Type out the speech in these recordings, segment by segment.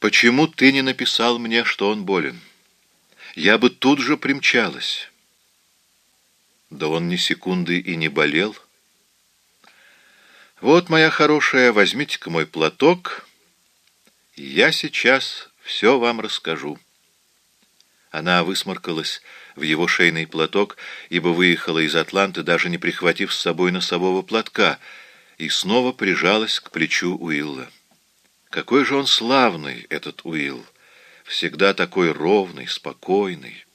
Почему ты не написал мне, что он болен? Я бы тут же примчалась. Да он ни секунды и не болел. Вот, моя хорошая, возьмите-ка мой платок, я сейчас все вам расскажу. Она высморкалась в его шейный платок, ибо выехала из Атланты, даже не прихватив с собой носового платка, и снова прижалась к плечу Уилла. Какой же он славный, этот Уилл! Всегда такой ровный, спокойный.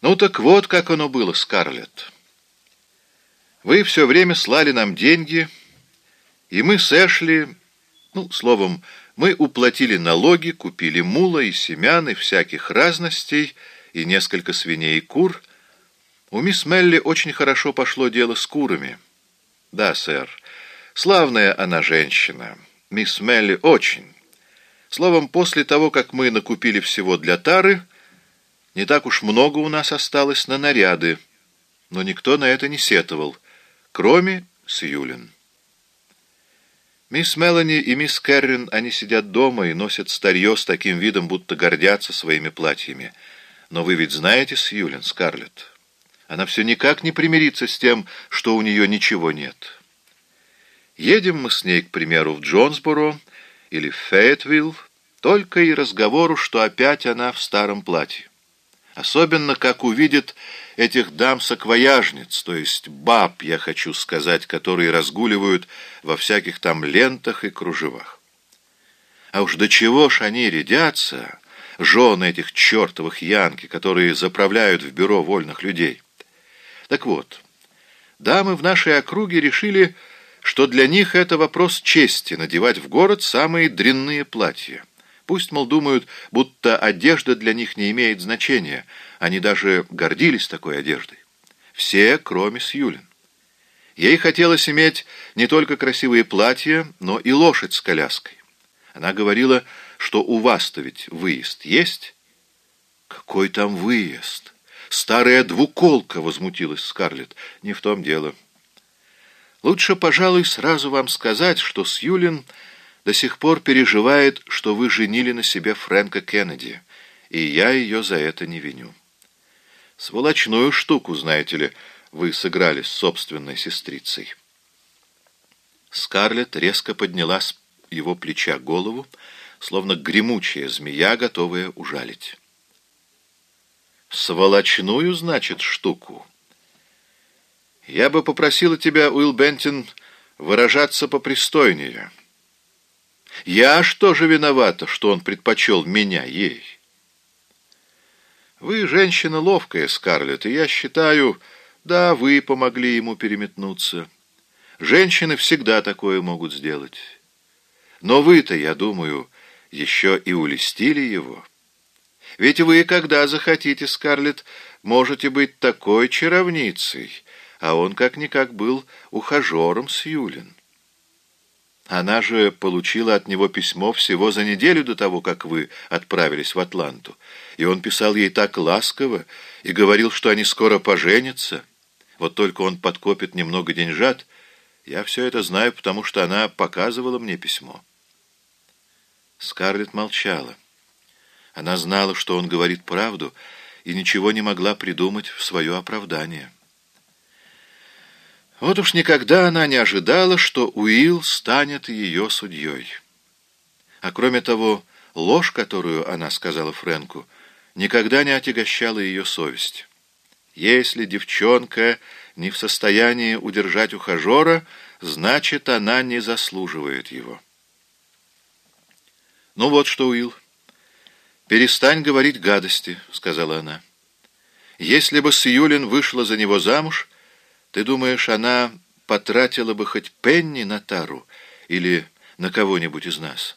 Ну так вот, как оно было, Скарлетт. Вы все время слали нам деньги, и мы с ну, словом, мы уплатили налоги, купили мула и семян, и всяких разностей, и несколько свиней и кур. У мисс Мелли очень хорошо пошло дело с курами. Да, сэр, славная она женщина». Мисс Мелли очень. Словом, после того, как мы накупили всего для Тары, не так уж много у нас осталось на наряды, но никто на это не сетовал, кроме Сьюлин. Мисс Мелани и мисс Кэррин, они сидят дома и носят старье с таким видом, будто гордятся своими платьями. Но вы ведь знаете Сьюлин, Скарлетт. Она все никак не примирится с тем, что у нее ничего нет». Едем мы с ней, к примеру, в Джонсборо или в Фейтвилл, только и разговору, что опять она в старом платье. Особенно, как увидит этих дам-саквояжниц, то есть баб, я хочу сказать, которые разгуливают во всяких там лентах и кружевах. А уж до чего ж они рядятся, жены этих чертовых янки, которые заправляют в бюро вольных людей. Так вот, дамы в нашей округе решили что для них это вопрос чести надевать в город самые дрянные платья. Пусть, мол, думают, будто одежда для них не имеет значения. Они даже гордились такой одеждой. Все, кроме Сьюлин. Ей хотелось иметь не только красивые платья, но и лошадь с коляской. Она говорила, что у вас-то ведь выезд есть? Какой там выезд? Старая двуколка, возмутилась Скарлетт. Не в том дело. Лучше, пожалуй, сразу вам сказать, что Сьюлин до сих пор переживает, что вы женили на себе Фрэнка Кеннеди, и я ее за это не виню. Сволочную штуку, знаете ли, вы сыграли с собственной сестрицей. Скарлетт резко подняла с его плеча голову, словно гремучая змея, готовая ужалить. «Сволочную, значит, штуку?» Я бы попросила тебя, Уилл Бентин, выражаться попристойнее. Я что же виновата, что он предпочел меня ей? Вы женщина ловкая, Скарлетт, и я считаю, да, вы помогли ему переметнуться. Женщины всегда такое могут сделать. Но вы-то, я думаю, еще и улестили его. Ведь вы, когда захотите, Скарлетт, можете быть такой чаровницей, а он как-никак был ухажером с Юлин. Она же получила от него письмо всего за неделю до того, как вы отправились в Атланту, и он писал ей так ласково и говорил, что они скоро поженятся. Вот только он подкопит немного деньжат. Я все это знаю, потому что она показывала мне письмо. Скарлетт молчала. Она знала, что он говорит правду, и ничего не могла придумать в свое оправдание. Вот уж никогда она не ожидала, что Уилл станет ее судьей. А кроме того, ложь, которую она сказала Фрэнку, никогда не отягощала ее совесть. Если девчонка не в состоянии удержать ухажера, значит, она не заслуживает его. «Ну вот что, Уилл, перестань говорить гадости», — сказала она. «Если бы Сьюлин вышла за него замуж, ты думаешь, она потратила бы хоть пенни на Тару или на кого-нибудь из нас?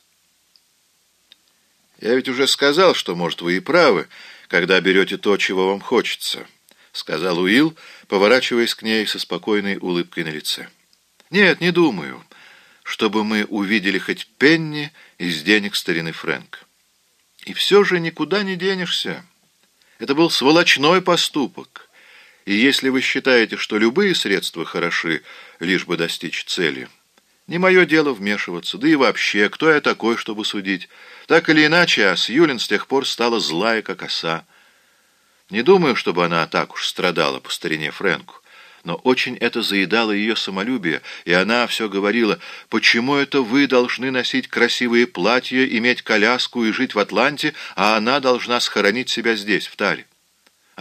Я ведь уже сказал, что, может, вы и правы, когда берете то, чего вам хочется, — сказал Уилл, поворачиваясь к ней со спокойной улыбкой на лице. Нет, не думаю, чтобы мы увидели хоть пенни из денег старины Фрэнк. И все же никуда не денешься. Это был сволочной поступок. И если вы считаете, что любые средства хороши, лишь бы достичь цели, Не мое дело вмешиваться, да и вообще, кто я такой, чтобы судить? Так или иначе, а с Юлин с тех пор стала злая, как оса. Не думаю, чтобы она так уж страдала по старине Фрэнку но очень это заедало ее самолюбие, и она все говорила, «Почему это вы должны носить красивые платья, иметь коляску и жить в Атланте, а она должна схоронить себя здесь, в Таре?»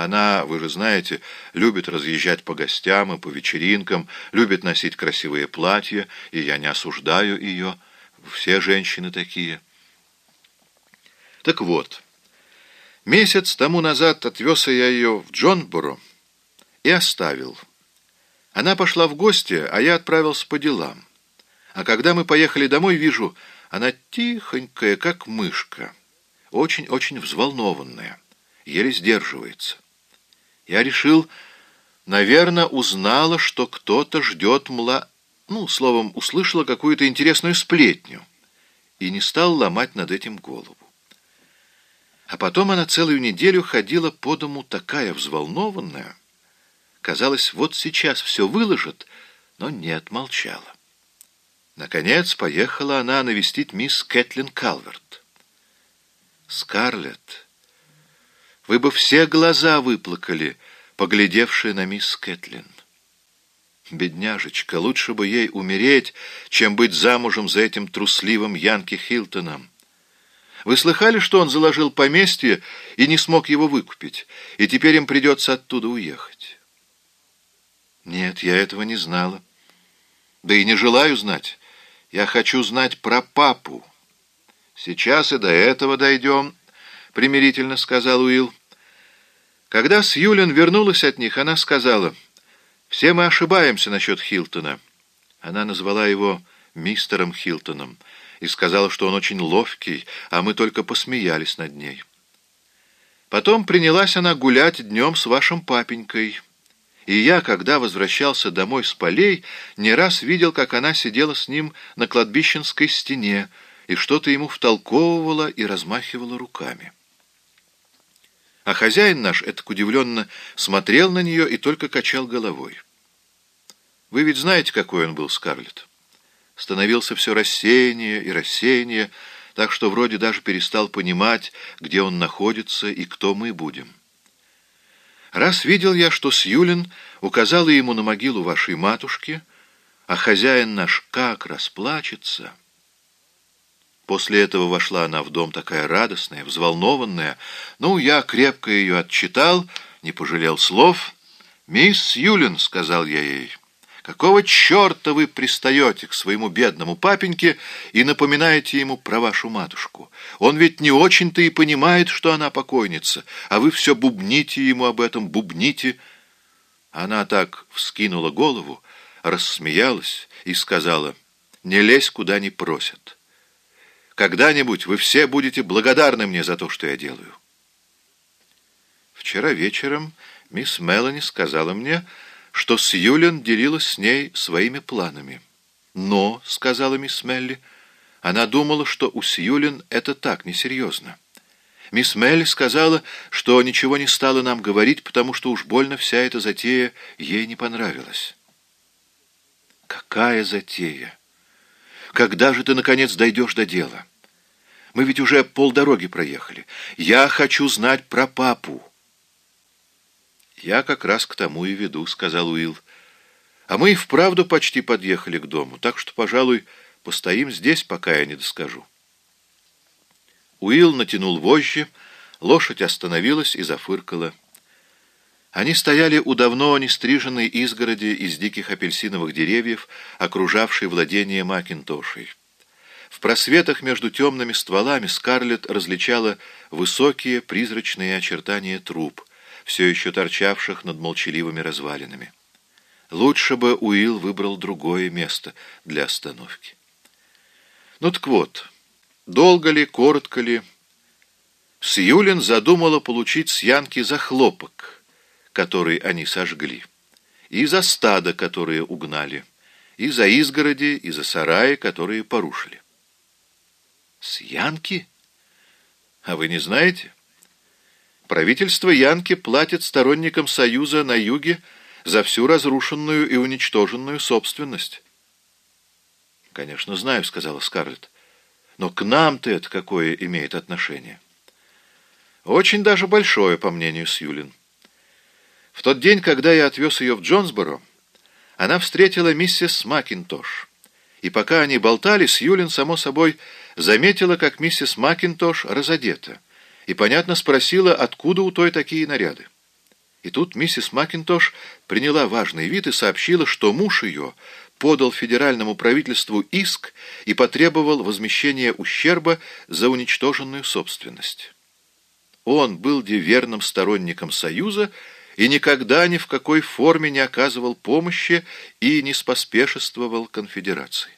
Она, вы же знаете, любит разъезжать по гостям и по вечеринкам, любит носить красивые платья, и я не осуждаю ее. Все женщины такие. Так вот, месяц тому назад отвез я ее в Джонборо и оставил. Она пошла в гости, а я отправился по делам. А когда мы поехали домой, вижу, она тихонькая, как мышка, очень-очень взволнованная, еле сдерживается. Я решил, наверное, узнала, что кто-то ждет мла... Ну, словом, услышала какую-то интересную сплетню и не стал ломать над этим голову. А потом она целую неделю ходила по дому такая взволнованная, Казалось, вот сейчас все выложит, но нет, молчала. Наконец поехала она навестить мисс Кэтлин Калверт. «Скарлетт, вы бы все глаза выплакали, поглядевшие на мисс Кэтлин. Бедняжечка, лучше бы ей умереть, чем быть замужем за этим трусливым Янки Хилтоном. Вы слыхали, что он заложил поместье и не смог его выкупить, и теперь им придется оттуда уехать?» Нет, я этого не знала. Да и не желаю знать. Я хочу знать про папу. Сейчас и до этого дойдем, примирительно сказал Уилл. Когда Сьюлин вернулась от них, она сказала, «Все мы ошибаемся насчет Хилтона». Она назвала его мистером Хилтоном и сказала, что он очень ловкий, а мы только посмеялись над ней. Потом принялась она гулять днем с вашим папенькой, и я, когда возвращался домой с полей, не раз видел, как она сидела с ним на кладбищенской стене и что-то ему втолковывала и размахивала руками. А хозяин наш, это удивленно, смотрел на нее и только качал головой. Вы ведь знаете, какой он был, Скарлетт? Становился все рассеяннее и рассеяннее, так что вроде даже перестал понимать, где он находится и кто мы будем. Раз видел я, что Сьюлин указала ему на могилу вашей матушки, а хозяин наш как расплачется. После этого вошла она в дом такая радостная, взволнованная. Ну, я крепко ее отчитал, не пожалел слов. «Мисс Сьюлин», — сказал я ей, — Какого черта вы пристаете к своему бедному папеньке и напоминаете ему про вашу матушку? Он ведь не очень-то и понимает, что она покойница, а вы все бубните ему об этом, бубните. Она так вскинула голову, рассмеялась и сказала, «Не лезь, куда не просят. Когда-нибудь вы все будете благодарны мне за то, что я делаю». Вчера вечером мисс Мелани сказала мне, что Сьюлин делилась с ней своими планами. «Но», — сказала мисс Мелли, — она думала, что у Сьюлин это так, несерьезно. Мисс Мелли сказала, что ничего не стала нам говорить, потому что уж больно вся эта затея ей не понравилась. «Какая затея? Когда же ты, наконец, дойдешь до дела? Мы ведь уже полдороги проехали. Я хочу знать про папу». «Я как раз к тому и веду», — сказал Уилл. «А мы и вправду почти подъехали к дому, так что, пожалуй, постоим здесь, пока я не доскажу». Уилл натянул вожжи, лошадь остановилась и зафыркала. Они стояли у давно нестриженной изгороди из диких апельсиновых деревьев, окружавшей владение Макинтошей. В просветах между темными стволами Скарлетт различала высокие призрачные очертания труб — все еще торчавших над молчаливыми развалинами. Лучше бы Уилл выбрал другое место для остановки. Ну так вот, долго ли, коротко ли, Сьюлин задумала получить с Янки за хлопок, который они сожгли, и за стадо, которое угнали, и за изгороди, и за сараи, которые порушили. С Янки? А вы не знаете? Правительство Янки платит сторонникам Союза на юге за всю разрушенную и уничтоженную собственность. «Конечно, знаю», — сказала Скарлетт. «Но к нам-то это какое имеет отношение?» «Очень даже большое, по мнению Сьюлин. В тот день, когда я отвез ее в Джонсборо, она встретила миссис Макинтош. И пока они болтали, Сьюлин, само собой, заметила, как миссис Макинтош разодета, и, понятно, спросила, откуда у той такие наряды. И тут миссис Макинтош приняла важный вид и сообщила, что муж ее подал федеральному правительству иск и потребовал возмещения ущерба за уничтоженную собственность. Он был верным сторонником Союза и никогда ни в какой форме не оказывал помощи и не споспешествовал конфедерации.